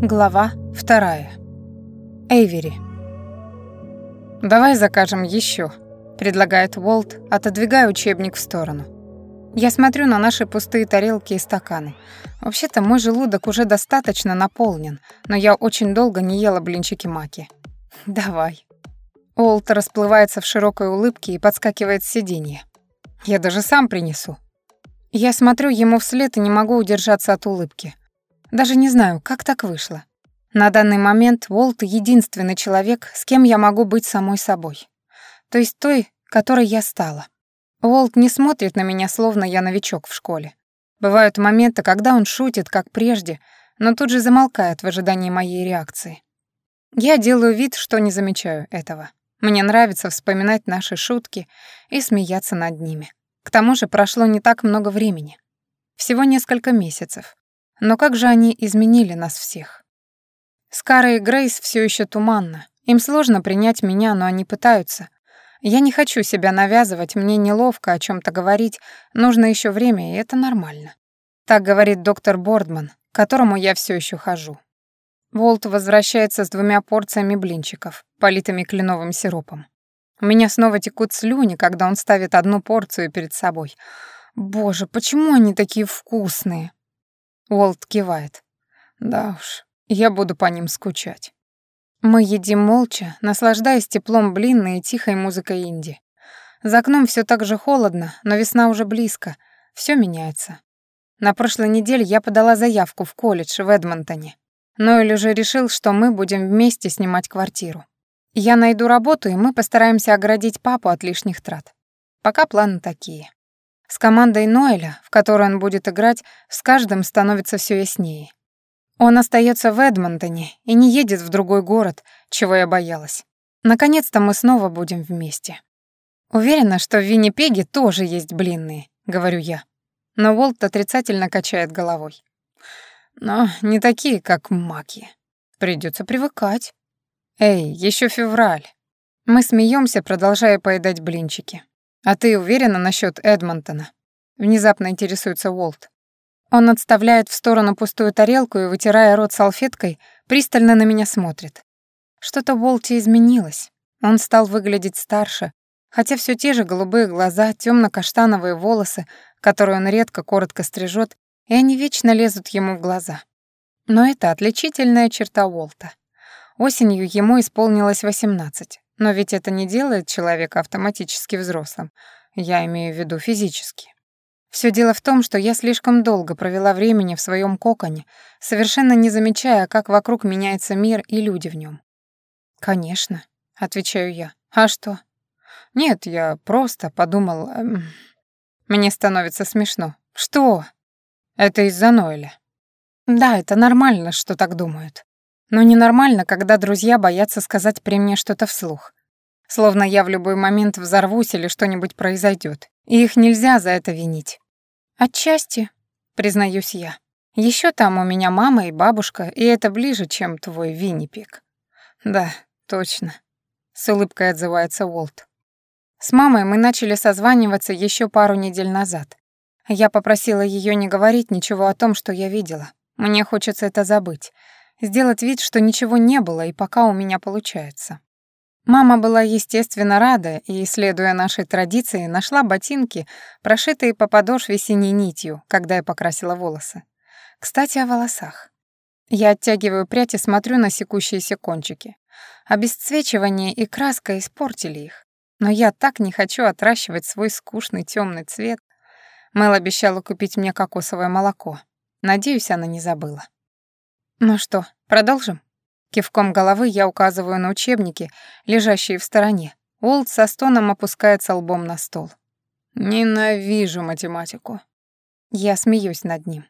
Глава вторая. Эйвери. «Давай закажем еще», — предлагает Уолт, отодвигая учебник в сторону. Я смотрю на наши пустые тарелки и стаканы. Вообще-то мой желудок уже достаточно наполнен, но я очень долго не ела блинчики-маки. «Давай». Уолт расплывается в широкой улыбке и подскакивает с сиденья. «Я даже сам принесу». Я смотрю ему вслед и не могу удержаться от улыбки. Даже не знаю, как так вышло. На данный момент Уолт — единственный человек, с кем я могу быть самой собой. То есть той, которой я стала. Уолт не смотрит на меня, словно я новичок в школе. Бывают моменты, когда он шутит, как прежде, но тут же замолкает в ожидании моей реакции. Я делаю вид, что не замечаю этого. Мне нравится вспоминать наши шутки и смеяться над ними. К тому же прошло не так много времени. Всего несколько месяцев. Но как же они изменили нас всех? Скара и Грейс все еще туманно. Им сложно принять меня, но они пытаются. Я не хочу себя навязывать, мне неловко о чем то говорить, нужно еще время, и это нормально. Так говорит доктор Бордман, к которому я все еще хожу. Волт возвращается с двумя порциями блинчиков, политыми кленовым сиропом. У меня снова текут слюни, когда он ставит одну порцию перед собой. Боже, почему они такие вкусные? Уолт кивает. Да уж, я буду по ним скучать. Мы едим молча, наслаждаясь теплом блинной и тихой музыкой инди. За окном все так же холодно, но весна уже близко, все меняется. На прошлой неделе я подала заявку в колледж в Эдмонтоне. Ноэль уже решил, что мы будем вместе снимать квартиру. Я найду работу, и мы постараемся оградить папу от лишних трат. Пока планы такие. С командой Ноэля, в которой он будет играть, с каждым становится все яснее. Он остается в Эдмонтоне и не едет в другой город, чего я боялась. Наконец-то мы снова будем вместе. Уверена, что в Виннипеге тоже есть блинные, говорю я. Но Волт отрицательно качает головой. Но не такие, как маки. Придется привыкать. Эй, еще февраль. Мы смеемся, продолжая поедать блинчики. «А ты уверена насчет Эдмонтона?» Внезапно интересуется Уолт. Он отставляет в сторону пустую тарелку и, вытирая рот салфеткой, пристально на меня смотрит. Что-то в Уолте изменилось. Он стал выглядеть старше, хотя все те же голубые глаза, темно каштановые волосы, которые он редко коротко стрижет, и они вечно лезут ему в глаза. Но это отличительная черта Уолта. Осенью ему исполнилось 18. Но ведь это не делает человека автоматически взрослым. Я имею в виду физически. Все дело в том, что я слишком долго провела времени в своем коконе, совершенно не замечая, как вокруг меняется мир и люди в нем. «Конечно», — отвечаю я. «А что?» «Нет, я просто подумал...» эм... Мне становится смешно. «Что?» «Это из-за Ноэля». «Да, это нормально, что так думают. Но ненормально, когда друзья боятся сказать при мне что-то вслух. Словно я в любой момент взорвусь или что-нибудь произойдет, и их нельзя за это винить. Отчасти, признаюсь я. Еще там у меня мама и бабушка, и это ближе, чем твой Виннипик. Да, точно. С улыбкой отзывается Уолт. С мамой мы начали созваниваться еще пару недель назад. Я попросила ее не говорить ничего о том, что я видела. Мне хочется это забыть сделать вид, что ничего не было, и пока у меня получается. Мама была, естественно, рада и, следуя нашей традиции, нашла ботинки, прошитые по подошве синей нитью, когда я покрасила волосы. Кстати, о волосах. Я оттягиваю прядь и смотрю на секущиеся кончики. Обесцвечивание и краска испортили их. Но я так не хочу отращивать свой скучный темный цвет. Мэл обещала купить мне кокосовое молоко. Надеюсь, она не забыла. «Ну что, продолжим?» Кивком головы я указываю на учебники, лежащие в стороне. Уолт со стоном опускается лбом на стол. «Ненавижу математику». Я смеюсь над ним.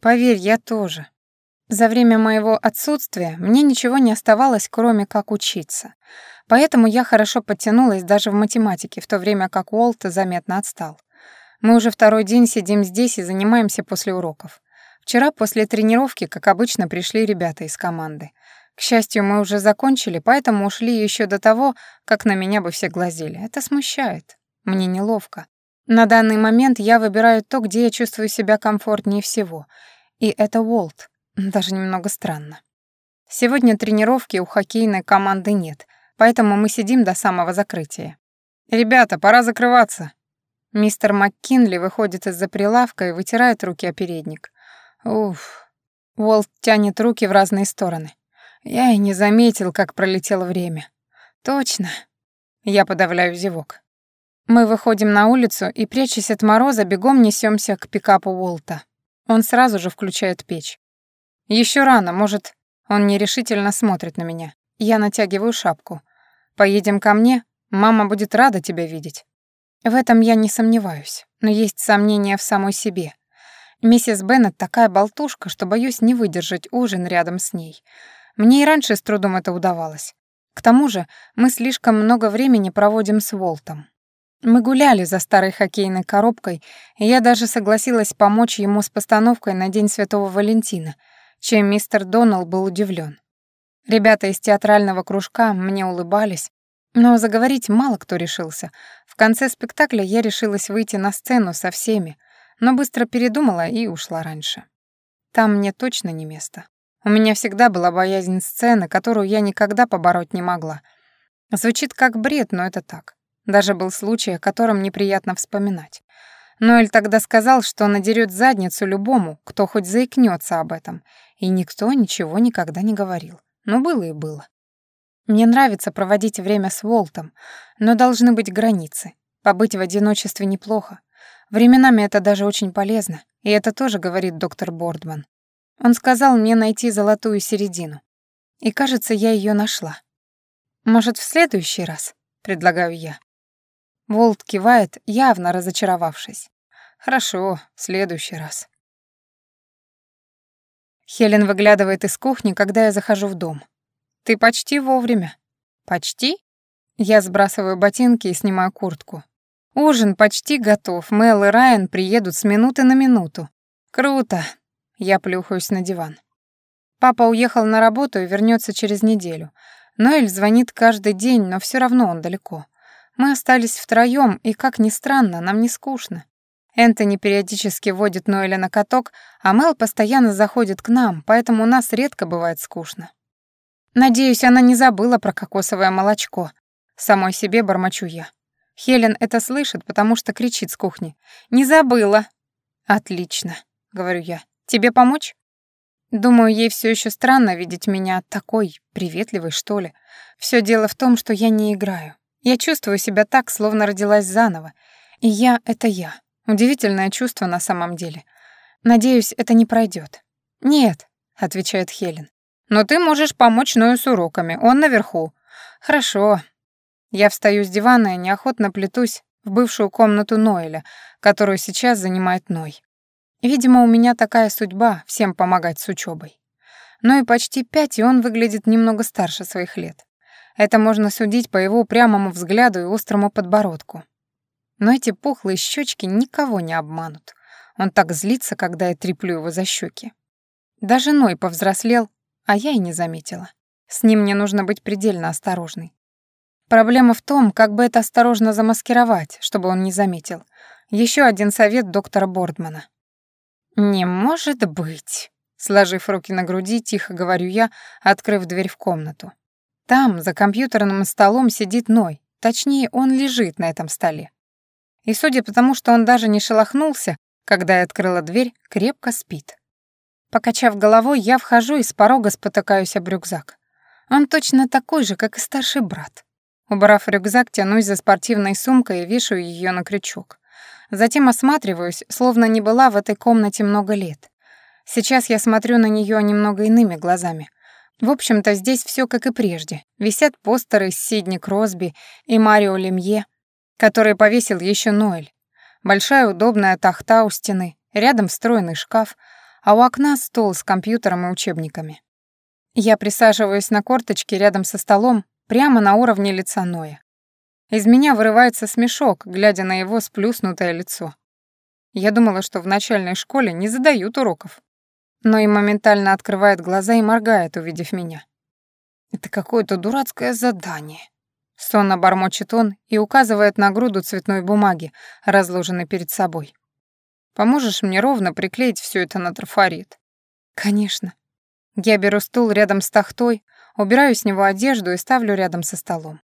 «Поверь, я тоже. За время моего отсутствия мне ничего не оставалось, кроме как учиться. Поэтому я хорошо подтянулась даже в математике, в то время как Уолт заметно отстал. Мы уже второй день сидим здесь и занимаемся после уроков. Вчера после тренировки, как обычно, пришли ребята из команды. К счастью, мы уже закончили, поэтому ушли еще до того, как на меня бы все глазели. Это смущает. Мне неловко. На данный момент я выбираю то, где я чувствую себя комфортнее всего. И это Уолт. Даже немного странно. Сегодня тренировки у хоккейной команды нет, поэтому мы сидим до самого закрытия. «Ребята, пора закрываться!» Мистер МакКинли выходит из-за прилавка и вытирает руки о передник. Уф. Уолт тянет руки в разные стороны. Я и не заметил, как пролетело время. Точно. Я подавляю зевок. Мы выходим на улицу и, прячась от мороза, бегом несемся к пикапу Уолта. Он сразу же включает печь. Еще рано, может, он нерешительно смотрит на меня. Я натягиваю шапку. «Поедем ко мне? Мама будет рада тебя видеть». В этом я не сомневаюсь, но есть сомнения в самой себе. Миссис Беннет такая болтушка, что боюсь не выдержать ужин рядом с ней. Мне и раньше с трудом это удавалось. К тому же мы слишком много времени проводим с Волтом. Мы гуляли за старой хоккейной коробкой, и я даже согласилась помочь ему с постановкой на День Святого Валентина — чем мистер Доннелл был удивлен. Ребята из театрального кружка мне улыбались, но заговорить мало кто решился. В конце спектакля я решилась выйти на сцену со всеми, но быстро передумала и ушла раньше. Там мне точно не место. У меня всегда была боязнь сцены, которую я никогда побороть не могла. Звучит как бред, но это так. Даже был случай, о котором неприятно вспоминать. Ноэль тогда сказал, что надерет задницу любому, кто хоть заикнется об этом, и никто ничего никогда не говорил. Но было и было. Мне нравится проводить время с Волтом, но должны быть границы. Побыть в одиночестве неплохо. Временами это даже очень полезно, и это тоже говорит доктор Бордман. Он сказал мне найти золотую середину. И, кажется, я ее нашла. Может, в следующий раз, предлагаю я. Волт кивает, явно разочаровавшись. Хорошо, в следующий раз. Хелен выглядывает из кухни, когда я захожу в дом. Ты почти вовремя. Почти? Я сбрасываю ботинки и снимаю куртку. Ужин почти готов. Мэл и Райан приедут с минуты на минуту. Круто. Я плюхаюсь на диван. Папа уехал на работу и вернется через неделю. Ноэль звонит каждый день, но все равно он далеко. Мы остались втроем, и, как ни странно, нам не скучно. Энтони периодически водит Ноэля на каток, а Мел постоянно заходит к нам, поэтому у нас редко бывает скучно. Надеюсь, она не забыла про кокосовое молочко. Самой себе бормочу я. Хелен это слышит, потому что кричит с кухни. «Не забыла!» «Отлично», — говорю я. «Тебе помочь?» Думаю, ей все еще странно видеть меня такой, приветливой, что ли. Все дело в том, что я не играю. Я чувствую себя так, словно родилась заново. И я — это я. Удивительное чувство на самом деле. Надеюсь, это не пройдет. Нет, отвечает Хелен. Но ты можешь помочь Ною с уроками. Он наверху. Хорошо. Я встаю с дивана и неохотно плетусь в бывшую комнату Ноэля, которую сейчас занимает Ной. Видимо, у меня такая судьба всем помогать с учебой. Но и почти пять, и он выглядит немного старше своих лет. Это можно судить по его прямому взгляду и острому подбородку. Но эти пухлые щечки никого не обманут. Он так злится, когда я треплю его за щеки. Даже Ной повзрослел, а я и не заметила. С ним мне нужно быть предельно осторожной. Проблема в том, как бы это осторожно замаскировать, чтобы он не заметил. Еще один совет доктора Бордмана. «Не может быть», — сложив руки на груди, тихо говорю я, открыв дверь в комнату. Там, за компьютерным столом, сидит Ной. Точнее, он лежит на этом столе. И судя по тому, что он даже не шелохнулся, когда я открыла дверь, крепко спит. Покачав головой, я вхожу и с порога спотыкаюсь об рюкзак. Он точно такой же, как и старший брат. Убрав рюкзак, тянусь за спортивной сумкой и вешаю ее на крючок. Затем осматриваюсь, словно не была в этой комнате много лет. Сейчас я смотрю на нее немного иными глазами. В общем-то, здесь все как и прежде. Висят постеры с Сидни Кросби и Марио Лемье — который повесил еще Ноэль. Большая удобная тахта у стены, рядом встроенный шкаф, а у окна стол с компьютером и учебниками. Я присаживаюсь на корточке рядом со столом, прямо на уровне лица Ноя. Из меня вырывается смешок, глядя на его сплюснутое лицо. Я думала, что в начальной школе не задают уроков. Но и моментально открывает глаза и моргает, увидев меня. Это какое-то дурацкое задание. Сонно бормочет он и указывает на груду цветной бумаги, разложенной перед собой. «Поможешь мне ровно приклеить все это на трафарет?» «Конечно». Я беру стул рядом с тахтой, убираю с него одежду и ставлю рядом со столом.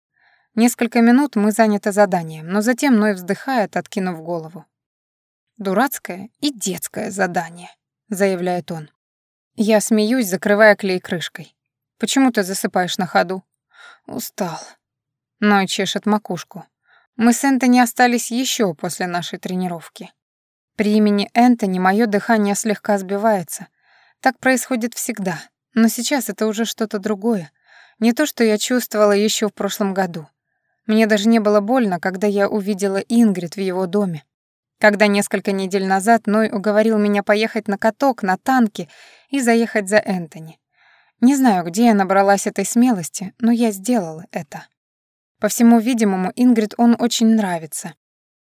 Несколько минут мы заняты заданием, но затем Ной вздыхает, откинув голову. «Дурацкое и детское задание», — заявляет он. Я смеюсь, закрывая клей крышкой. «Почему ты засыпаешь на ходу?» «Устал». Ной чешет макушку. Мы с Энтони остались еще после нашей тренировки. При имени Энтони мое дыхание слегка сбивается. Так происходит всегда, но сейчас это уже что-то другое. Не то, что я чувствовала еще в прошлом году. Мне даже не было больно, когда я увидела Ингрид в его доме. Когда несколько недель назад Ной уговорил меня поехать на каток, на танке и заехать за Энтони. Не знаю, где я набралась этой смелости, но я сделала это. По всему видимому, Ингрид он очень нравится.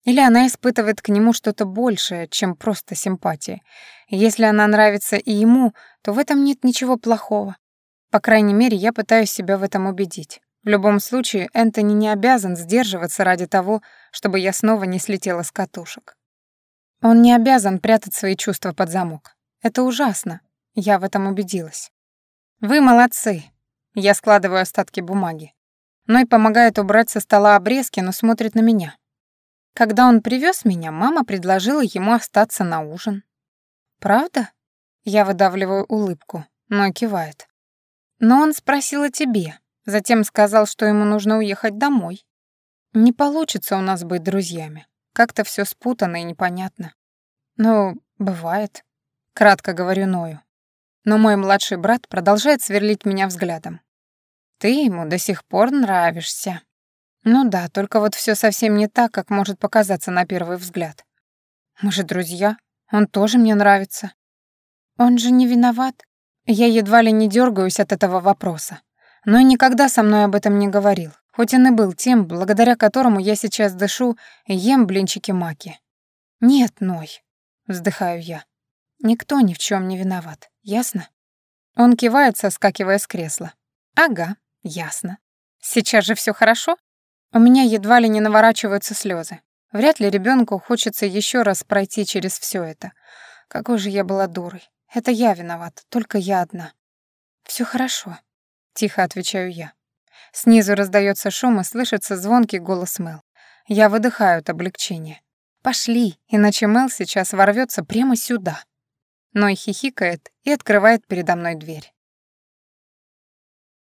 Или она испытывает к нему что-то большее, чем просто симпатия. Если она нравится и ему, то в этом нет ничего плохого. По крайней мере, я пытаюсь себя в этом убедить. В любом случае, Энтони не обязан сдерживаться ради того, чтобы я снова не слетела с катушек. Он не обязан прятать свои чувства под замок. Это ужасно. Я в этом убедилась. Вы молодцы. Я складываю остатки бумаги. Ной помогает убрать со стола обрезки, но смотрит на меня. Когда он привез меня, мама предложила ему остаться на ужин. Правда? Я выдавливаю улыбку, но кивает. Но он спросил о тебе. Затем сказал, что ему нужно уехать домой. Не получится у нас быть друзьями. Как-то все спутано и непонятно. Ну, бывает. Кратко говорю Ною. Но мой младший брат продолжает сверлить меня взглядом. Ты ему до сих пор нравишься. Ну да, только вот все совсем не так, как может показаться на первый взгляд. Мы же друзья, он тоже мне нравится. Он же не виноват. Я едва ли не дергаюсь от этого вопроса но никогда со мной об этом не говорил, хоть он и был тем, благодаря которому я сейчас дышу и ем блинчики-маки. «Нет, Ной», — вздыхаю я, — «никто ни в чем не виноват, ясно?» Он кивает, соскакивая с кресла. «Ага, ясно. Сейчас же все хорошо?» У меня едва ли не наворачиваются слезы. Вряд ли ребенку хочется еще раз пройти через все это. Какой же я была дурой. Это я виноват, только я одна. Все хорошо, Тихо отвечаю я. Снизу раздается шум и слышится звонкий голос Мэл. Я выдыхаю от облегчения. «Пошли, иначе Мэл сейчас ворвется прямо сюда». Ной хихикает и открывает передо мной дверь.